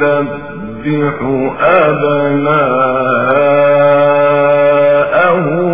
تسبح أبناءهم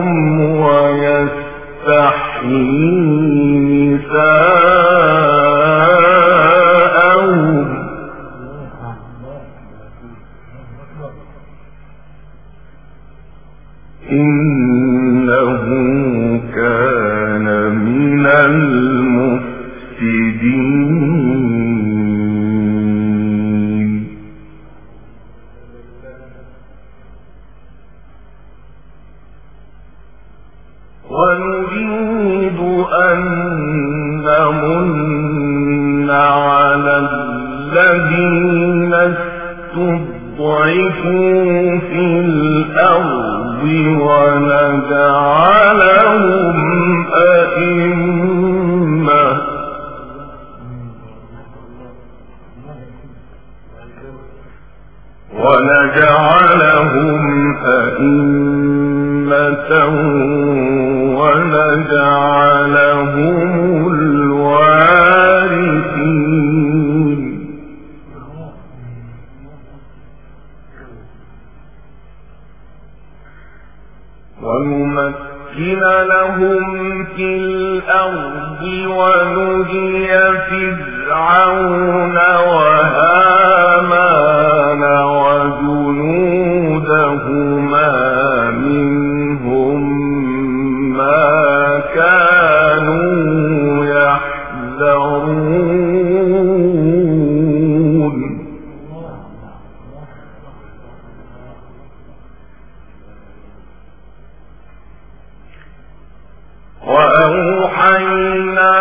وأوحينا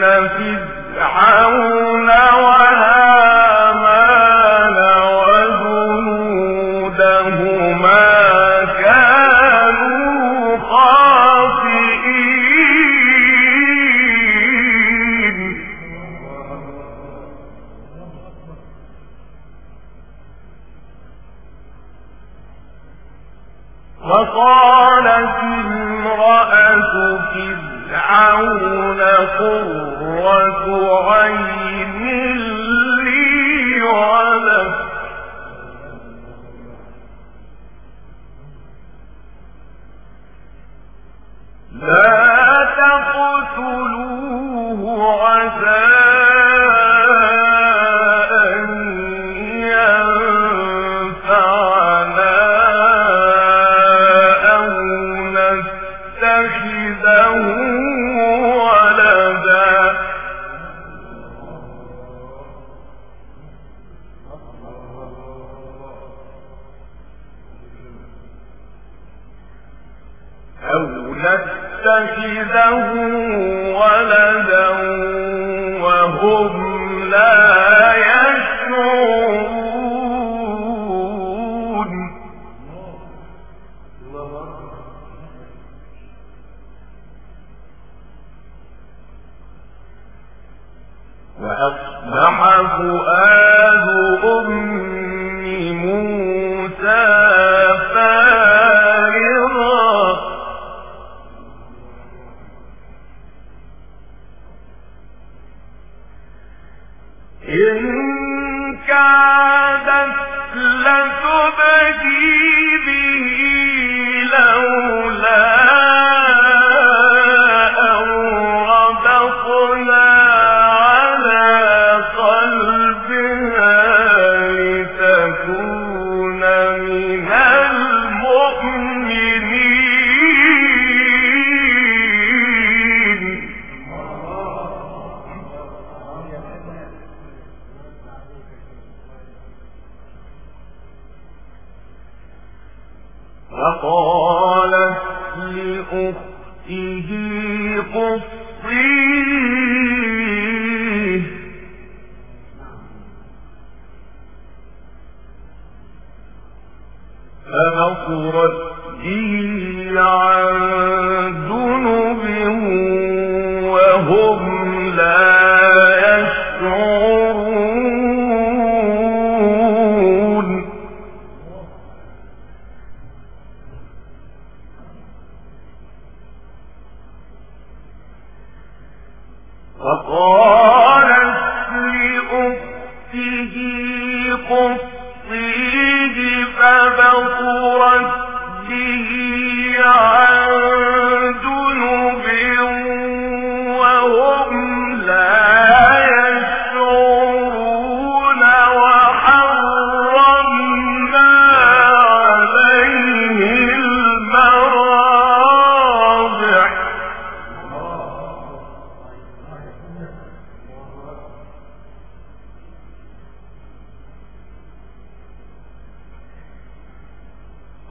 فرعون كادت لتبدي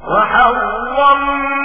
وحرمنا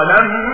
ولم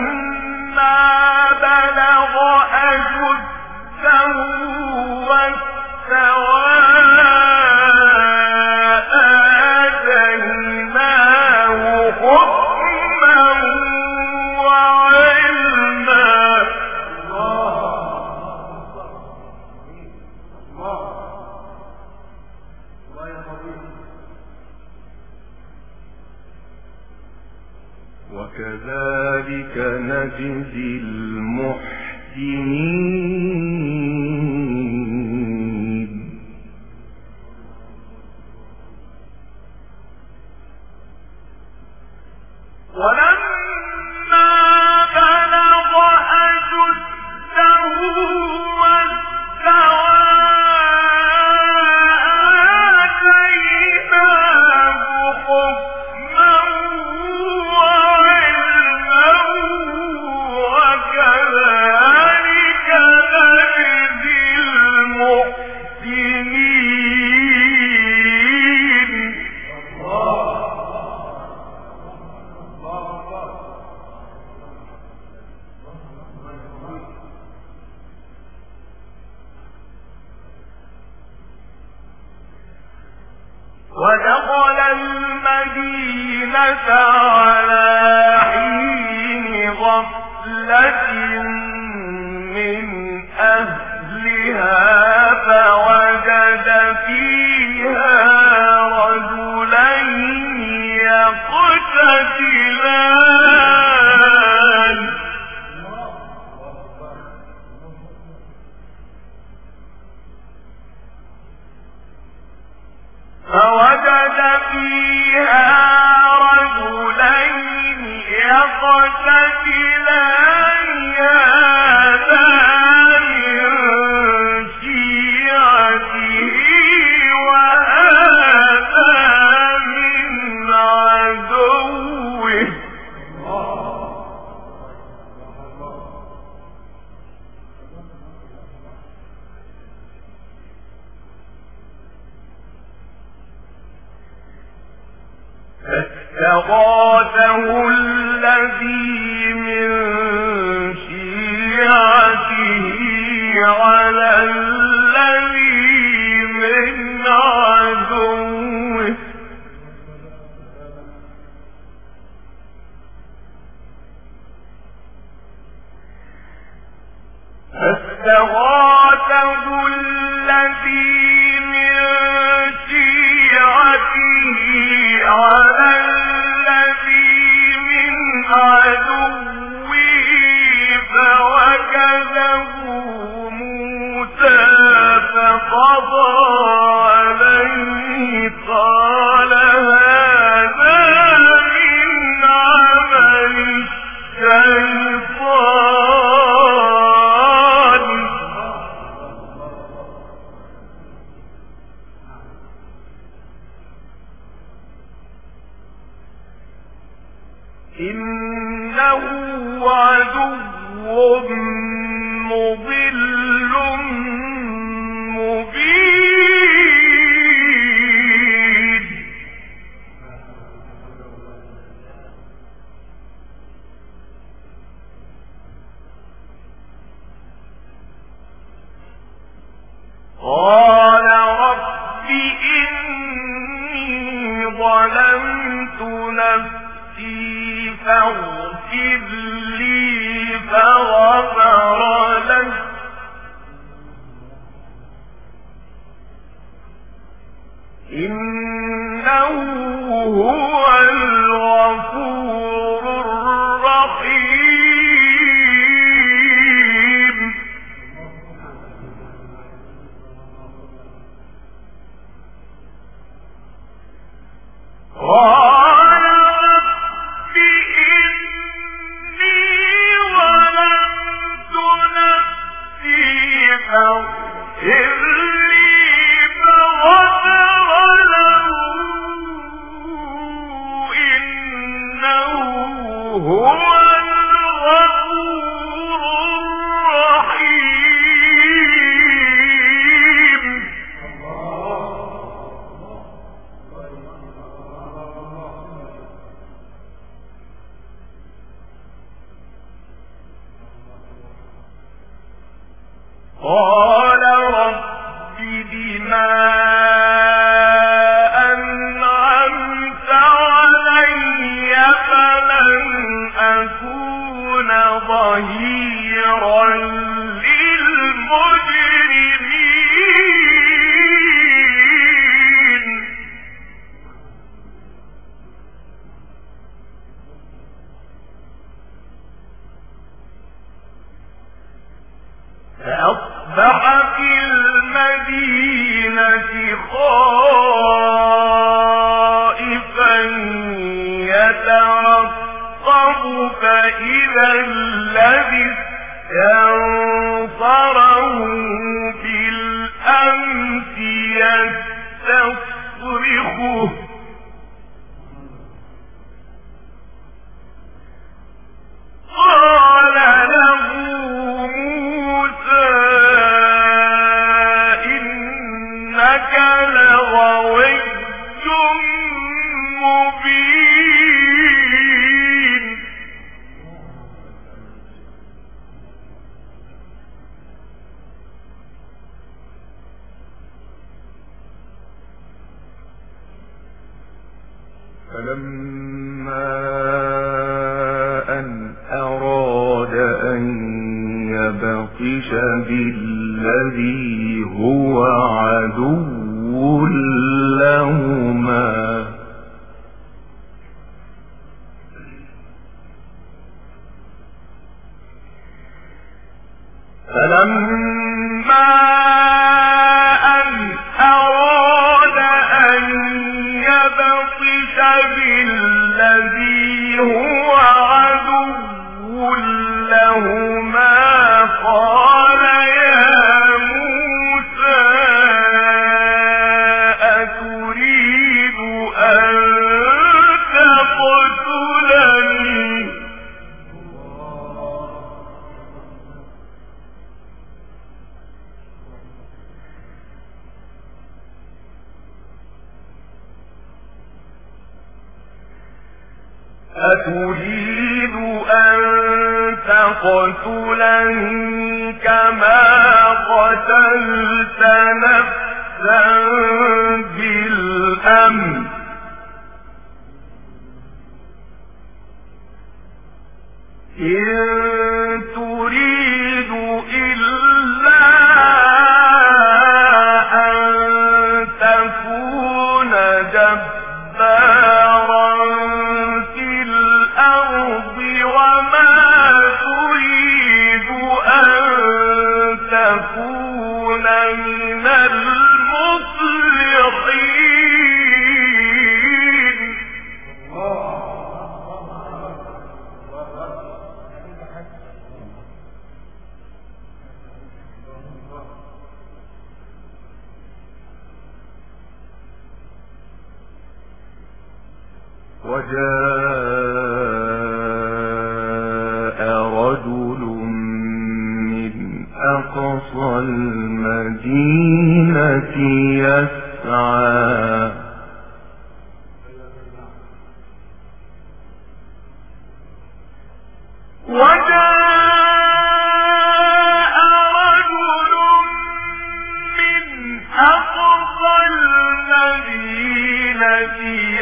إنه عدو مضيء ظهيرا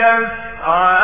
الذي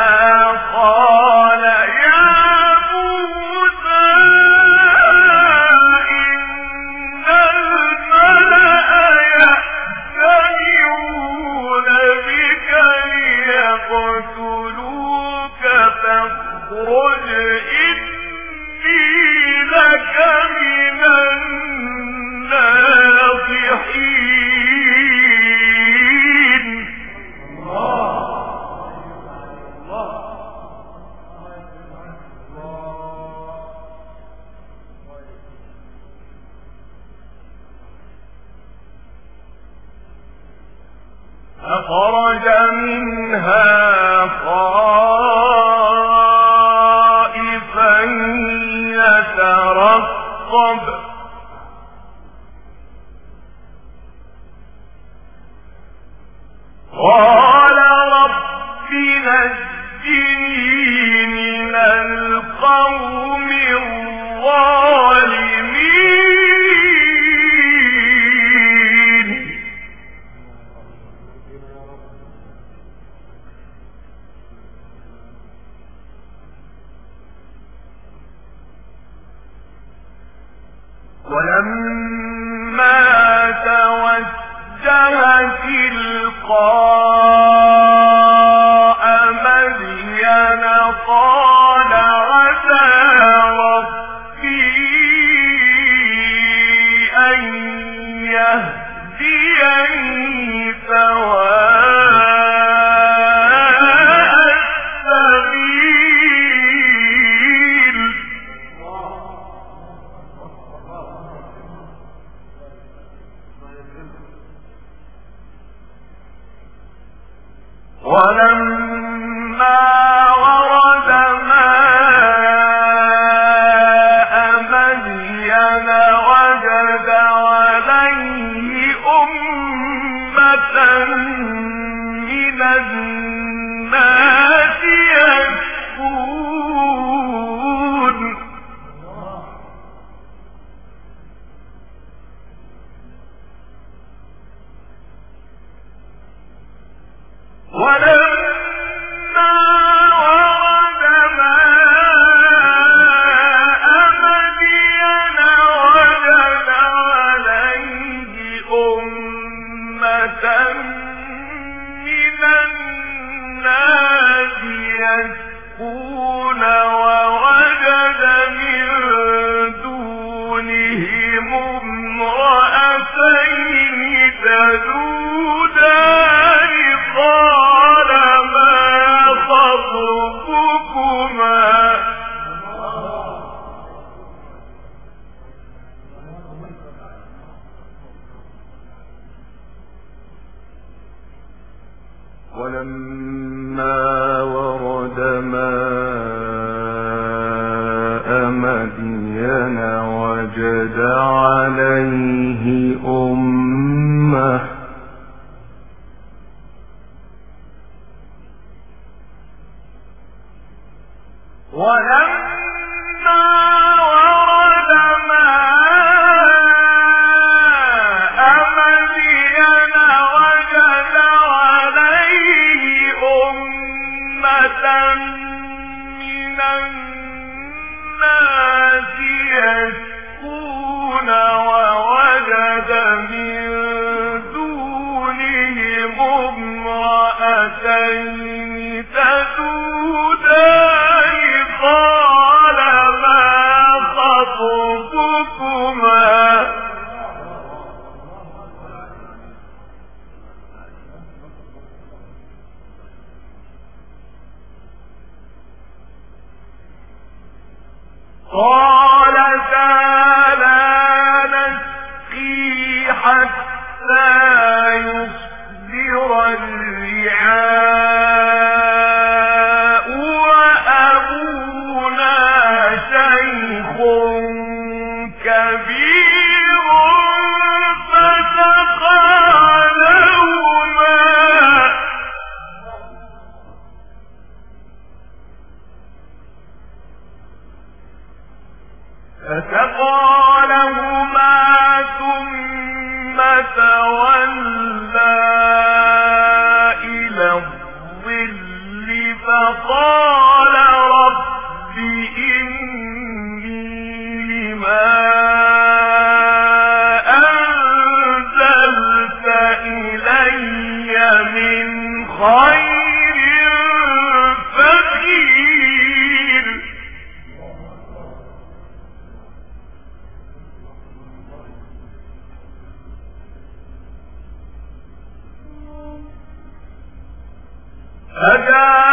فجاء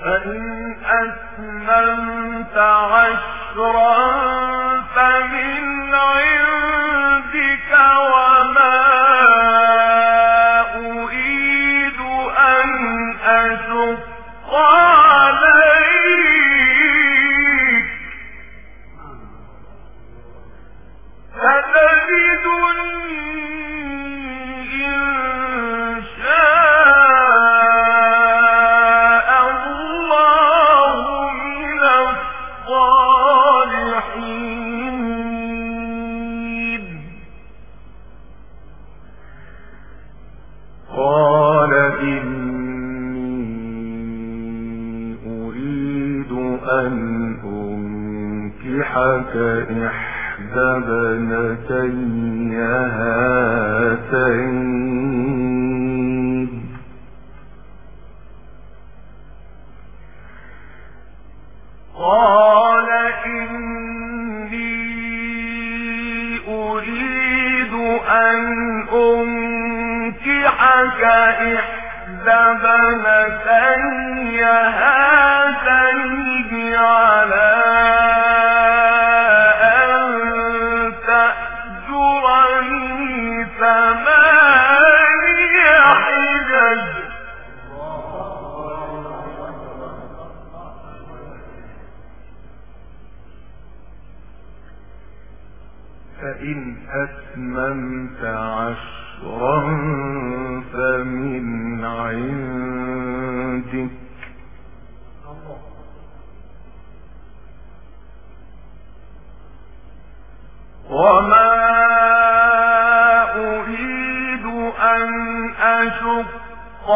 ثماني حجج وما أريد أن أشق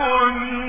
كنت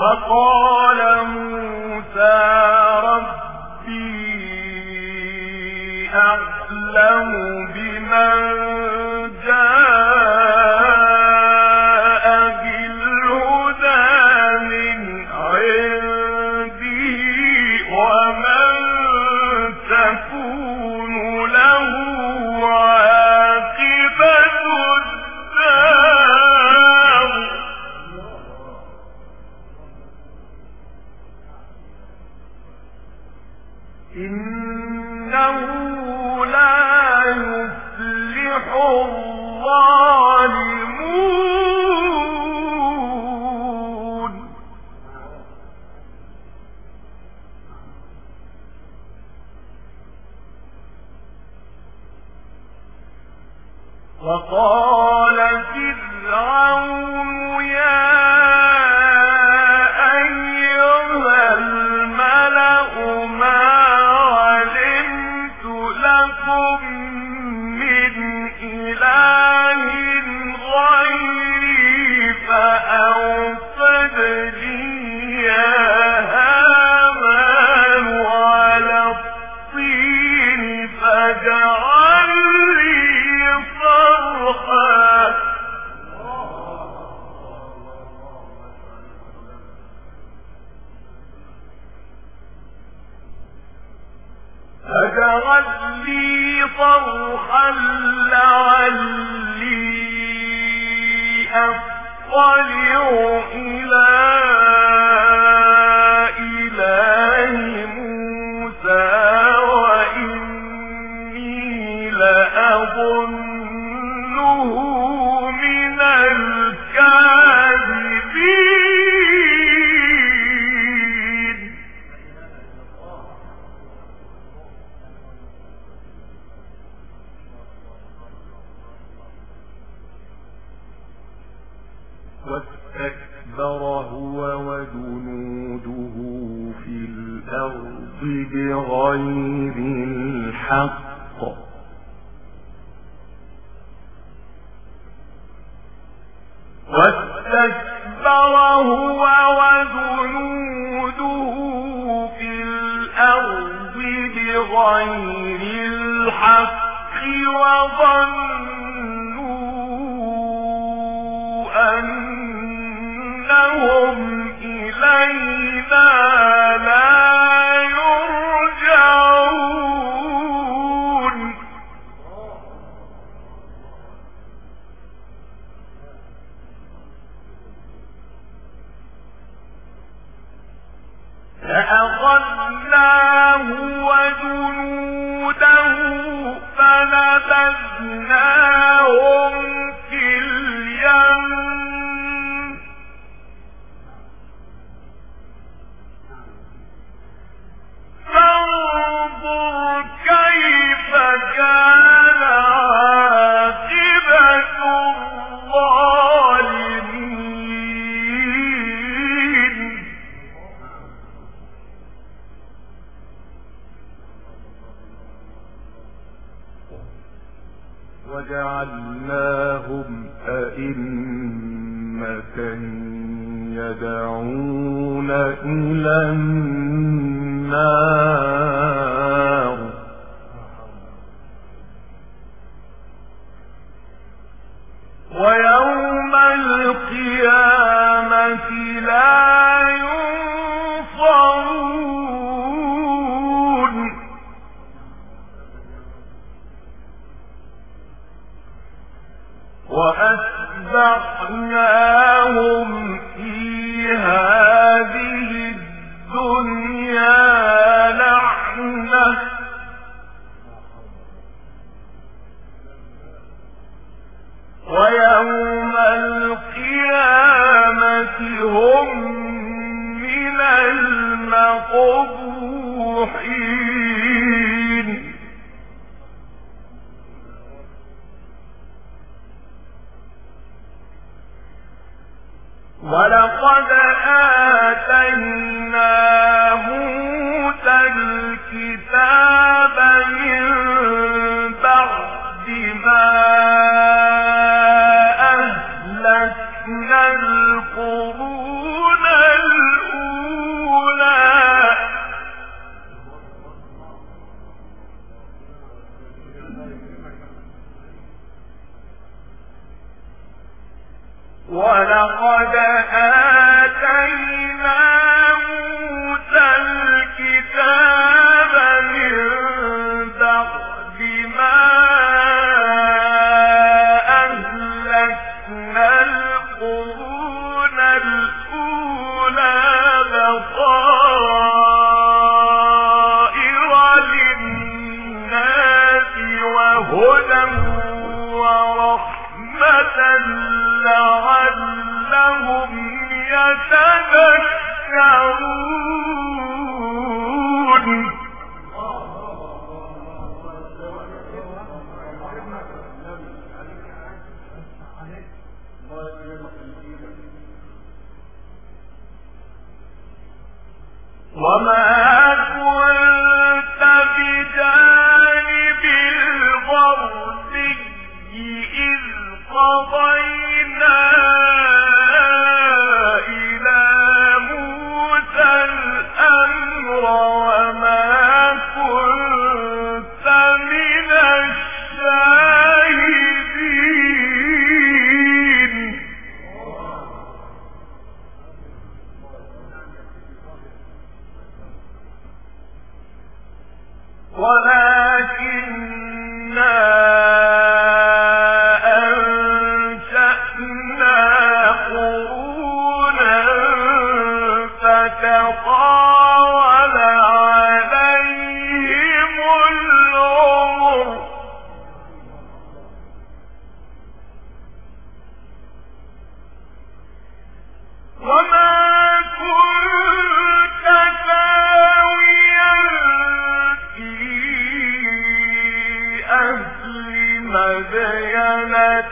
وقال طَالِعُ وجعلناهم أئمة يدعون إلى النار.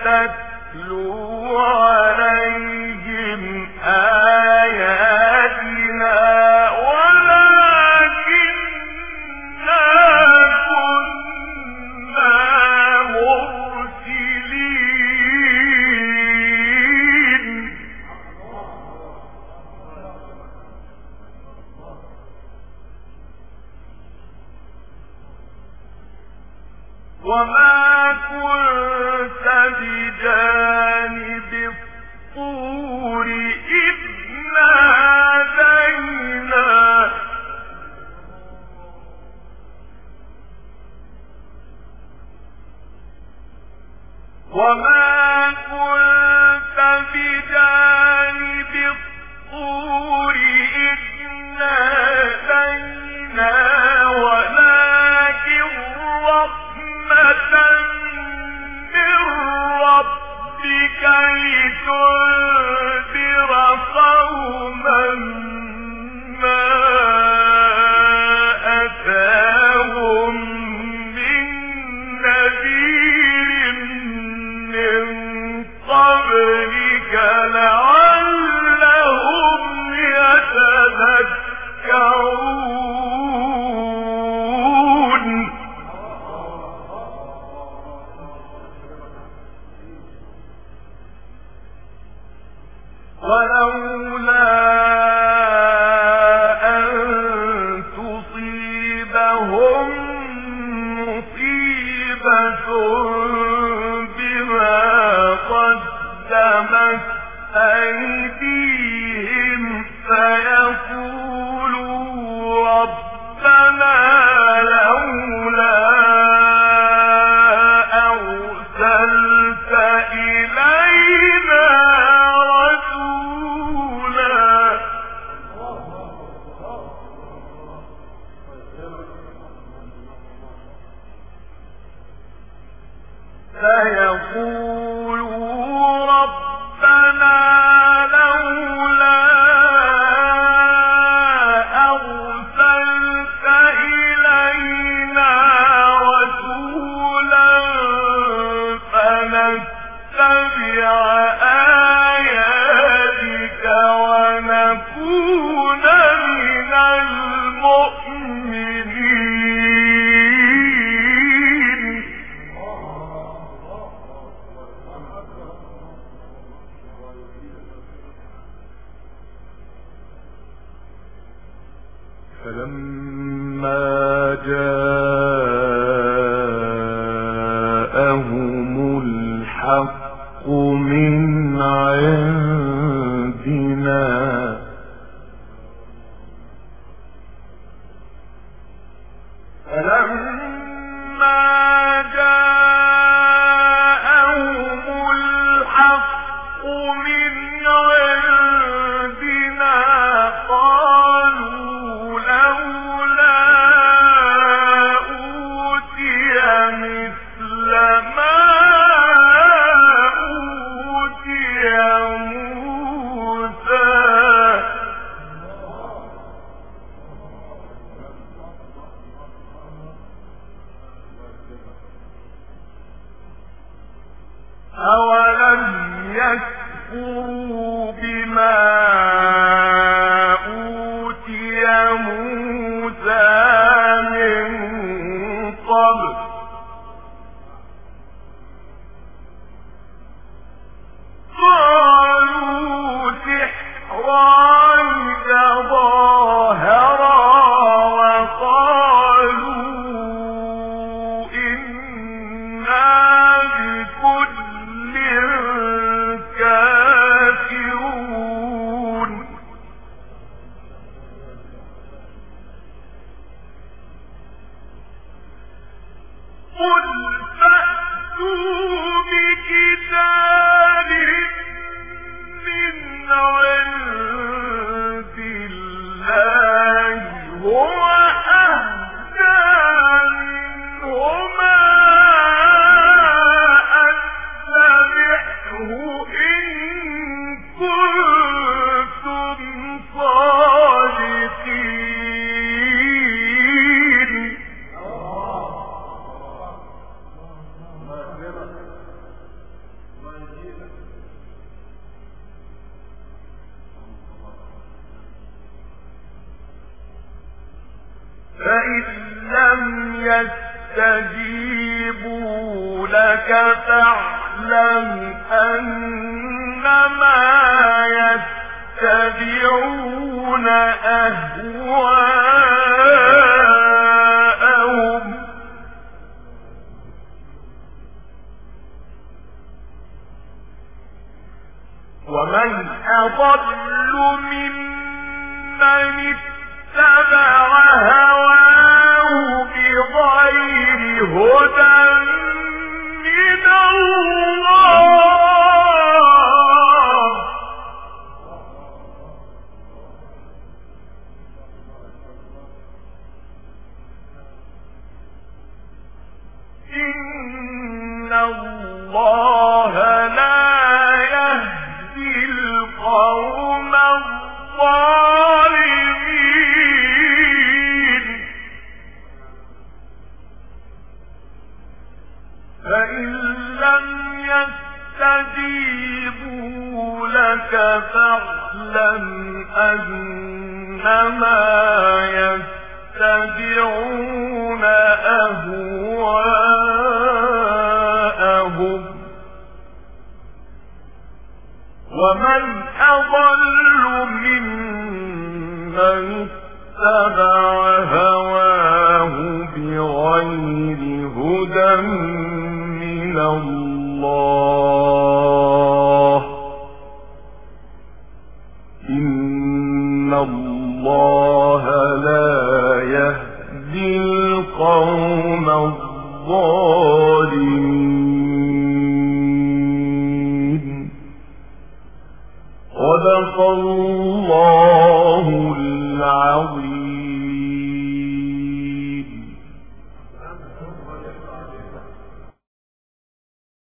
تتلو عليهم أيديهم صدق